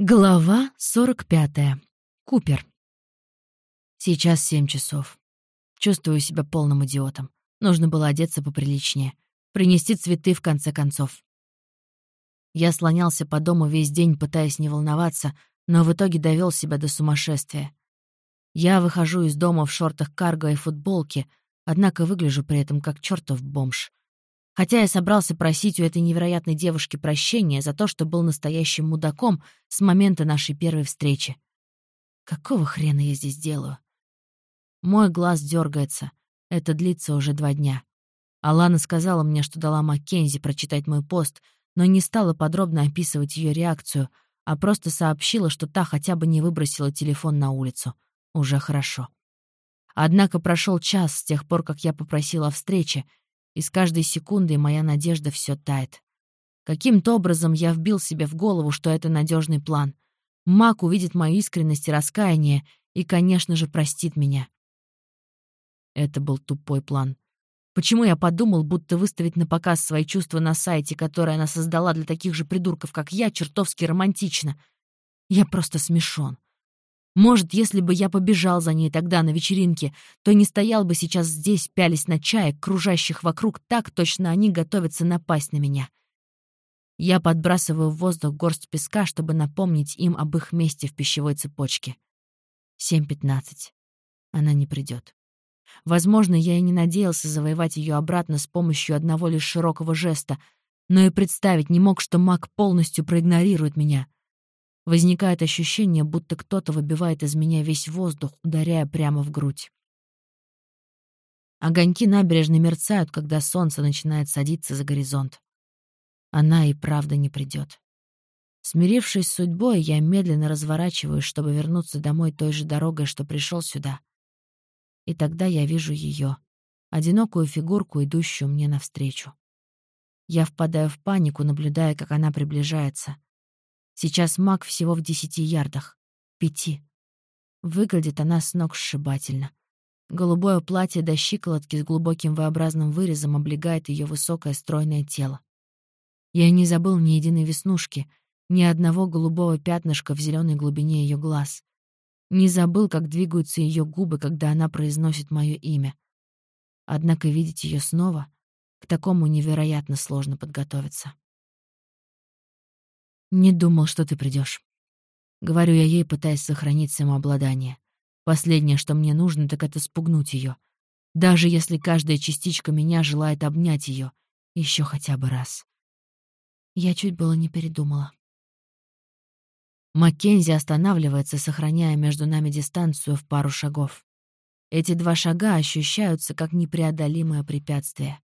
Глава 45. Купер. Сейчас семь часов. Чувствую себя полным идиотом. Нужно было одеться поприличнее. Принести цветы в конце концов. Я слонялся по дому весь день, пытаясь не волноваться, но в итоге довел себя до сумасшествия. Я выхожу из дома в шортах карго и футболке, однако выгляжу при этом как чертов бомж. Хотя я собрался просить у этой невероятной девушки прощения за то, что был настоящим мудаком с момента нашей первой встречи. Какого хрена я здесь делаю? Мой глаз дергается. Это длится уже два дня. Алана сказала мне, что дала Маккензи прочитать мой пост, но не стала подробно описывать ее реакцию, а просто сообщила, что та хотя бы не выбросила телефон на улицу. Уже хорошо. Однако прошел час с тех пор, как я попросила о встрече, и с каждой секундой моя надежда все тает. Каким-то образом я вбил себе в голову, что это надежный план. Мак увидит мою искренность и раскаяние и, конечно же, простит меня. Это был тупой план. Почему я подумал, будто выставить на показ свои чувства на сайте, который она создала для таких же придурков, как я, чертовски романтично? Я просто смешон. Может, если бы я побежал за ней тогда на вечеринке, то не стоял бы сейчас здесь, пялись на чаек, кружащих вокруг, так точно они готовятся напасть на меня. Я подбрасываю в воздух горсть песка, чтобы напомнить им об их месте в пищевой цепочке. 7.15. Она не придет. Возможно, я и не надеялся завоевать ее обратно с помощью одного лишь широкого жеста, но и представить не мог, что маг полностью проигнорирует меня — Возникает ощущение, будто кто-то выбивает из меня весь воздух, ударяя прямо в грудь. Огоньки набережной мерцают, когда солнце начинает садиться за горизонт. Она и правда не придет. Смирившись с судьбой, я медленно разворачиваюсь, чтобы вернуться домой той же дорогой, что пришел сюда. И тогда я вижу ее, одинокую фигурку, идущую мне навстречу. Я впадаю в панику, наблюдая, как она приближается — Сейчас маг всего в десяти ярдах. Пяти. Выглядит она с ног сшибательно. Голубое платье до щиколотки с глубоким V-образным вырезом облегает ее высокое стройное тело. Я не забыл ни единой веснушки, ни одного голубого пятнышка в зеленой глубине ее глаз. Не забыл, как двигаются ее губы, когда она произносит мое имя. Однако видеть ее снова — к такому невероятно сложно подготовиться. «Не думал, что ты придешь. Говорю я ей, пытаясь сохранить самообладание. Последнее, что мне нужно, так это спугнуть ее. Даже если каждая частичка меня желает обнять ее еще хотя бы раз. Я чуть было не передумала. Маккензи останавливается, сохраняя между нами дистанцию в пару шагов. Эти два шага ощущаются как непреодолимое препятствие.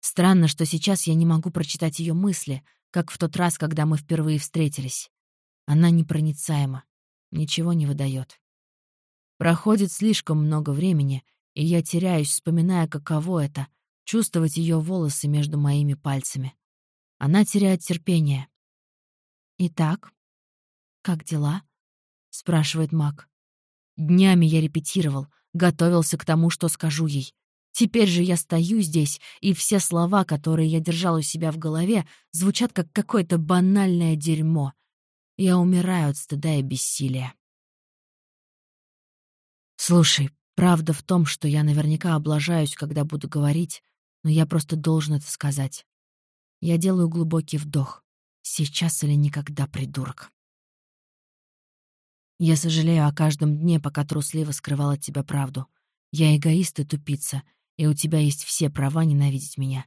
Странно, что сейчас я не могу прочитать ее мысли, как в тот раз, когда мы впервые встретились. Она непроницаема, ничего не выдает. Проходит слишком много времени, и я теряюсь, вспоминая, каково это — чувствовать ее волосы между моими пальцами. Она теряет терпение. «Итак, как дела?» — спрашивает Мак. Днями я репетировал, готовился к тому, что скажу ей. Теперь же я стою здесь, и все слова, которые я держал у себя в голове, звучат как какое-то банальное дерьмо. Я умираю от стыда и бессилия. Слушай, правда в том, что я наверняка облажаюсь, когда буду говорить, но я просто должен это сказать. Я делаю глубокий вдох. Сейчас или никогда, придурок. Я сожалею о каждом дне, пока трусливо скрывал от тебя правду. Я эгоист и тупица, и у тебя есть все права ненавидеть меня.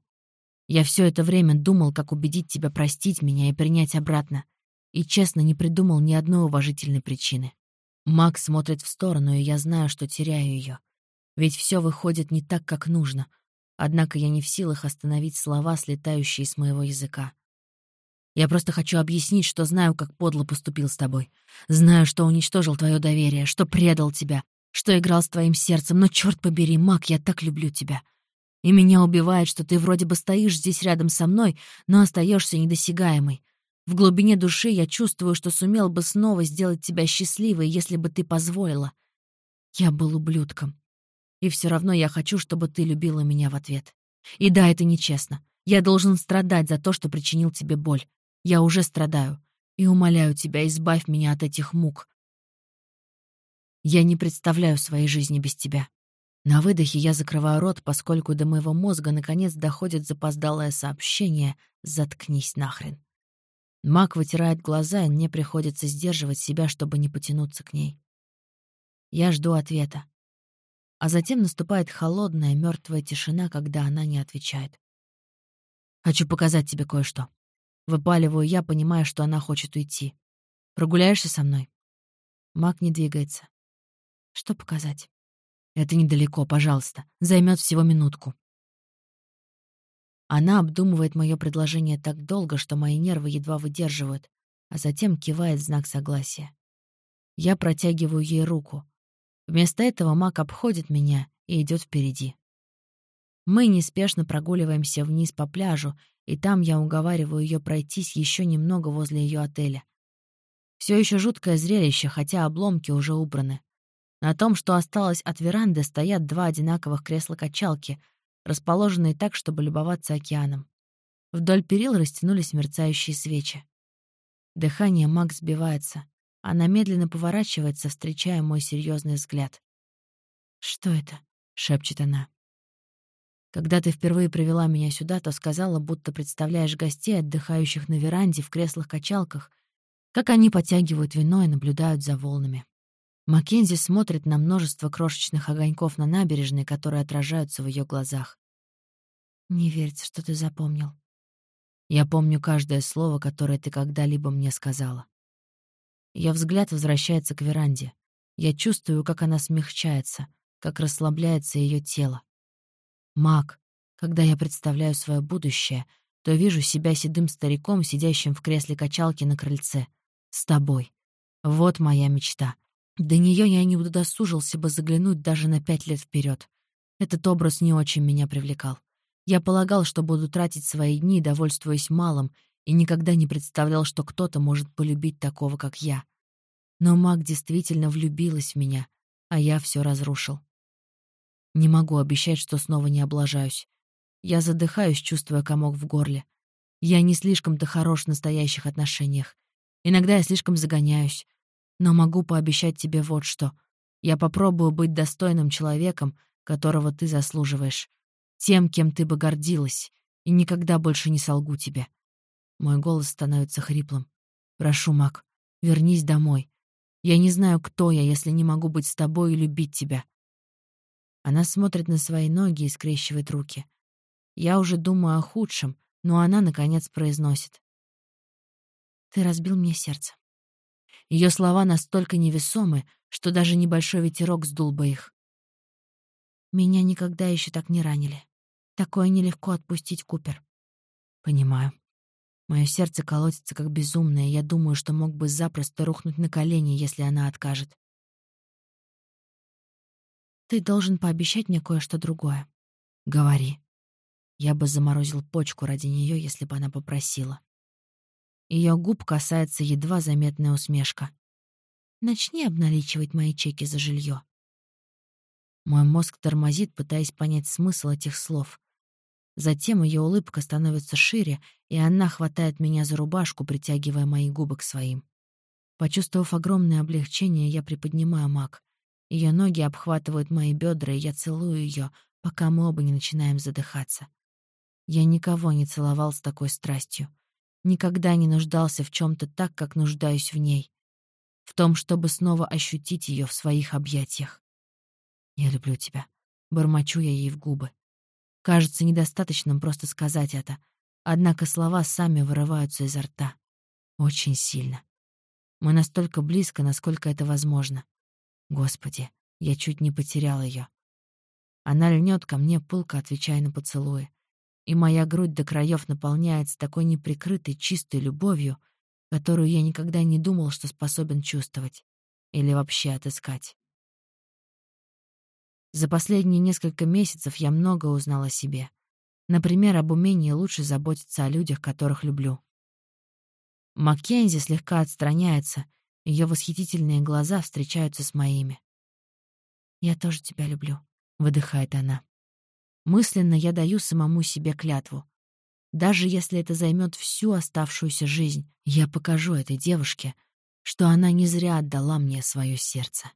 Я все это время думал, как убедить тебя простить меня и принять обратно, и честно не придумал ни одной уважительной причины. Макс смотрит в сторону, и я знаю, что теряю ее. Ведь все выходит не так, как нужно. Однако я не в силах остановить слова, слетающие с моего языка. Я просто хочу объяснить, что знаю, как подло поступил с тобой. Знаю, что уничтожил твое доверие, что предал тебя, что играл с твоим сердцем, но, черт побери, Мак, я так люблю тебя. И меня убивает, что ты вроде бы стоишь здесь рядом со мной, но остаешься недосягаемой. В глубине души я чувствую, что сумел бы снова сделать тебя счастливой, если бы ты позволила. Я был ублюдком. И все равно я хочу, чтобы ты любила меня в ответ. И да, это нечестно. Я должен страдать за то, что причинил тебе боль. Я уже страдаю. И умоляю тебя, избавь меня от этих мук. Я не представляю своей жизни без тебя. На выдохе я закрываю рот, поскольку до моего мозга наконец доходит запоздалое сообщение «Заткнись нахрен». Мак вытирает глаза, и мне приходится сдерживать себя, чтобы не потянуться к ней. Я жду ответа. А затем наступает холодная, мертвая тишина, когда она не отвечает. «Хочу показать тебе кое-что». Выпаливаю я, понимая, что она хочет уйти. «Прогуляешься со мной?» Мак не двигается. «Что показать?» «Это недалеко, пожалуйста. Займет всего минутку». Она обдумывает мое предложение так долго, что мои нервы едва выдерживают, а затем кивает знак согласия. Я протягиваю ей руку. Вместо этого Мак обходит меня и идет впереди. Мы неспешно прогуливаемся вниз по пляжу, и там я уговариваю ее пройтись еще немного возле ее отеля. Все еще жуткое зрелище, хотя обломки уже убраны. На том, что осталось от веранды, стоят два одинаковых кресла-качалки, расположенные так, чтобы любоваться океаном. Вдоль перил растянулись мерцающие свечи. Дыхание Макс сбивается. Она медленно поворачивается, встречая мой серьезный взгляд. «Что это?» — шепчет она. «Когда ты впервые привела меня сюда, то сказала, будто представляешь гостей, отдыхающих на веранде в креслах-качалках, как они подтягивают вино и наблюдают за волнами. Маккензи смотрит на множество крошечных огоньков на набережной, которые отражаются в ее глазах. «Не верится, что ты запомнил». «Я помню каждое слово, которое ты когда-либо мне сказала». Ее взгляд возвращается к веранде. Я чувствую, как она смягчается, как расслабляется ее тело. Мак, когда я представляю свое будущее, то вижу себя седым стариком, сидящим в кресле качалки на крыльце. С тобой. Вот моя мечта. До нее я не удосужился бы заглянуть даже на пять лет вперед. Этот образ не очень меня привлекал. Я полагал, что буду тратить свои дни, довольствуясь малым, и никогда не представлял, что кто-то может полюбить такого, как я. Но маг действительно влюбилась в меня, а я все разрушил. Не могу обещать, что снова не облажаюсь. Я задыхаюсь, чувствуя комок в горле. Я не слишком-то хорош в настоящих отношениях. Иногда я слишком загоняюсь. Но могу пообещать тебе вот что. Я попробую быть достойным человеком, которого ты заслуживаешь. Тем, кем ты бы гордилась, и никогда больше не солгу тебе. Мой голос становится хриплым. «Прошу, Мак, вернись домой. Я не знаю, кто я, если не могу быть с тобой и любить тебя». Она смотрит на свои ноги и скрещивает руки. Я уже думаю о худшем, но она, наконец, произносит. «Ты разбил мне сердце». Ее слова настолько невесомы, что даже небольшой ветерок сдул бы их. Меня никогда еще так не ранили. Такое нелегко отпустить, Купер. Понимаю. Мое сердце колотится как безумное, я думаю, что мог бы запросто рухнуть на колени, если она откажет. Ты должен пообещать мне кое-что другое. Говори. Я бы заморозил почку ради нее, если бы она попросила. Ее губ касается едва заметная усмешка. Начни обналичивать мои чеки за жилье. Мой мозг тормозит, пытаясь понять смысл этих слов. Затем ее улыбка становится шире, и она хватает меня за рубашку, притягивая мои губы к своим. Почувствовав огромное облегчение, я приподнимаю маг. Ее ноги обхватывают мои бедра, и я целую ее, пока мы оба не начинаем задыхаться. Я никого не целовал с такой страстью. Никогда не нуждался в чем то так, как нуждаюсь в ней. В том, чтобы снова ощутить ее в своих объятиях. «Я люблю тебя», — бормочу я ей в губы. Кажется недостаточным просто сказать это, однако слова сами вырываются изо рта. Очень сильно. Мы настолько близко, насколько это возможно. Господи, я чуть не потерял ее. Она льнет ко мне, пылко отвечая на поцелуи. И моя грудь до краев наполняется такой неприкрытой, чистой любовью, которую я никогда не думал, что способен чувствовать. Или вообще отыскать. За последние несколько месяцев я много узнал о себе. Например, об умении лучше заботиться о людях, которых люблю. Маккензи слегка отстраняется, ее восхитительные глаза встречаются с моими. «Я тоже тебя люблю», — выдыхает она. Мысленно я даю самому себе клятву. Даже если это займет всю оставшуюся жизнь, я покажу этой девушке, что она не зря отдала мне свое сердце.